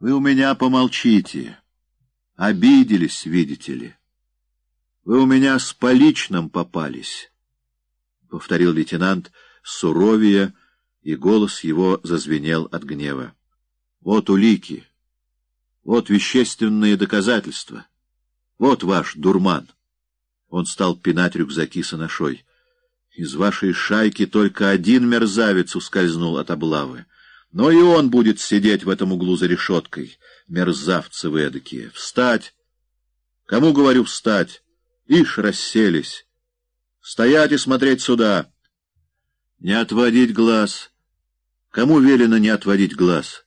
Вы у меня помолчите. Обиделись, видите ли. Вы у меня с поличным попались, — повторил лейтенант суровее, и голос его зазвенел от гнева. Вот улики, вот вещественные доказательства, вот ваш дурман. Он стал пинать рюкзаки с анашой. Из вашей шайки только один мерзавец ускользнул от облавы. Но и он будет сидеть в этом углу за решеткой. Мерзавцы вы эдакие. Встать! Кому говорю встать? Ишь, расселись. Стоять и смотреть сюда. Не отводить глаз. Кому велено не отводить глаз?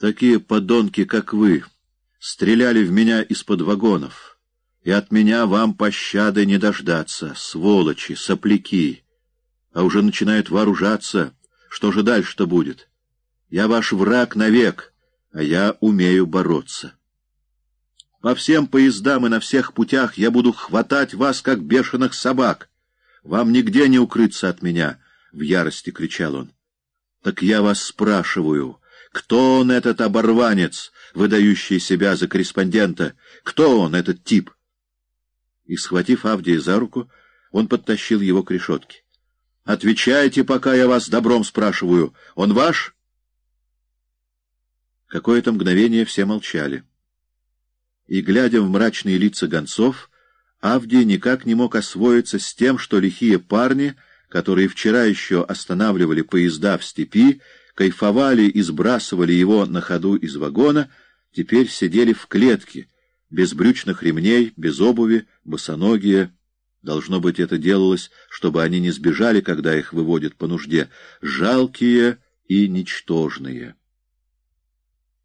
Такие подонки, как вы, стреляли в меня из-под вагонов, и от меня вам пощады не дождаться, сволочи, сопляки, а уже начинают вооружаться — что же дальше-то будет? Я ваш враг навек, а я умею бороться. По всем поездам и на всех путях я буду хватать вас, как бешеных собак. Вам нигде не укрыться от меня, — в ярости кричал он. Так я вас спрашиваю, кто он, этот оборванец, выдающий себя за корреспондента? Кто он, этот тип? И, схватив Авдия за руку, он подтащил его к решетке. Отвечайте, пока я вас добром спрашиваю. Он ваш? Какое-то мгновение все молчали. И, глядя в мрачные лица гонцов, Авдий никак не мог освоиться с тем, что лихие парни, которые вчера еще останавливали поезда в степи, кайфовали и сбрасывали его на ходу из вагона, теперь сидели в клетке, без брючных ремней, без обуви, босоногие, Должно быть, это делалось, чтобы они не сбежали, когда их выводят по нужде, жалкие и ничтожные.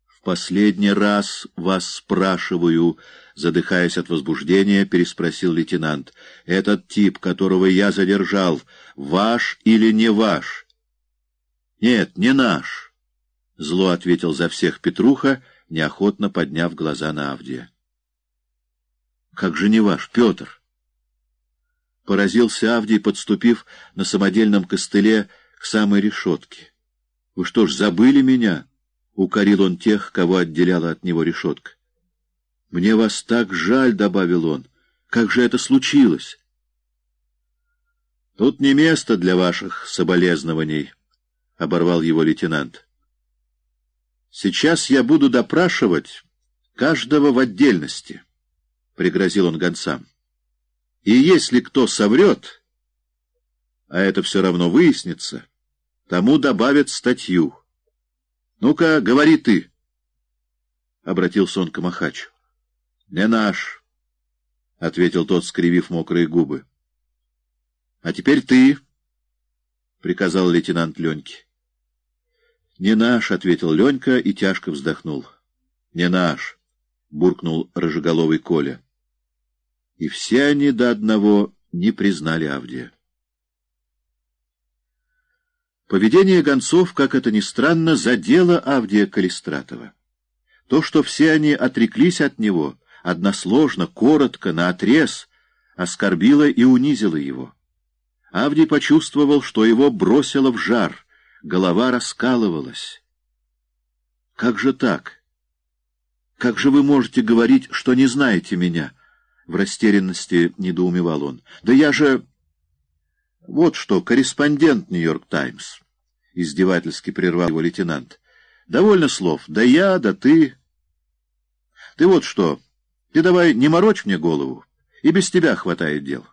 «В последний раз вас спрашиваю», — задыхаясь от возбуждения, переспросил лейтенант. «Этот тип, которого я задержал, ваш или не ваш?» «Нет, не наш», — зло ответил за всех Петруха, неохотно подняв глаза на Авдия. «Как же не ваш, Петр?» Поразился Авдий, подступив на самодельном костыле к самой решетке. — Вы что ж, забыли меня? — укорил он тех, кого отделяла от него решетка. — Мне вас так жаль, — добавил он. — Как же это случилось? — Тут не место для ваших соболезнований, — оборвал его лейтенант. — Сейчас я буду допрашивать каждого в отдельности, — пригрозил он гонцам. И если кто соврет, а это все равно выяснится, тому добавят статью. Ну-ка, говори ты, — обратился он к Махачу. — Не наш, — ответил тот, скривив мокрые губы. — А теперь ты, — приказал лейтенант Леньке. — Не наш, — ответил Ленька и тяжко вздохнул. — Не наш, — буркнул рыжеголовый Коля и все они до одного не признали Авдия. Поведение гонцов, как это ни странно, задело Авдия Калистратова. То, что все они отреклись от него, односложно, коротко, наотрез, оскорбило и унизило его. Авдий почувствовал, что его бросило в жар, голова раскалывалась. «Как же так? Как же вы можете говорить, что не знаете меня?» В растерянности недоумевал он. «Да я же...» «Вот что, корреспондент «Нью-Йорк Таймс», — издевательски прервал его лейтенант. «Довольно слов. Да я, да ты...» «Ты вот что, ты давай не морочь мне голову, и без тебя хватает дел.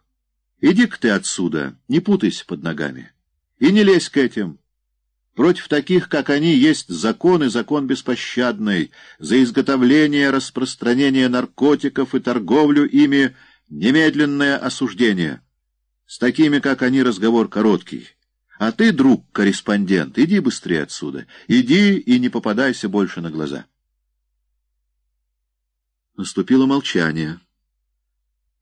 Иди-ка ты отсюда, не путайся под ногами, и не лезь к этим». Против таких, как они, есть закон и закон беспощадный. За изготовление, распространение наркотиков и торговлю ими немедленное осуждение. С такими, как они, разговор короткий. А ты, друг, корреспондент, иди быстрее отсюда. Иди и не попадайся больше на глаза. Наступило молчание.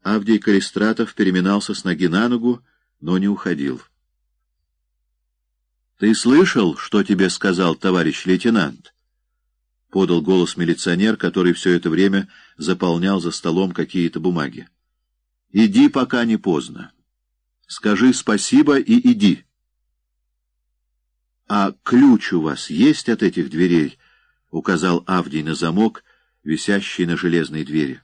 Авдий Калистратов переминался с ноги на ногу, но не уходил. — Ты слышал, что тебе сказал товарищ лейтенант? — подал голос милиционер, который все это время заполнял за столом какие-то бумаги. — Иди, пока не поздно. Скажи спасибо и иди. — А ключ у вас есть от этих дверей? указал Авдий на замок, висящий на железной двери.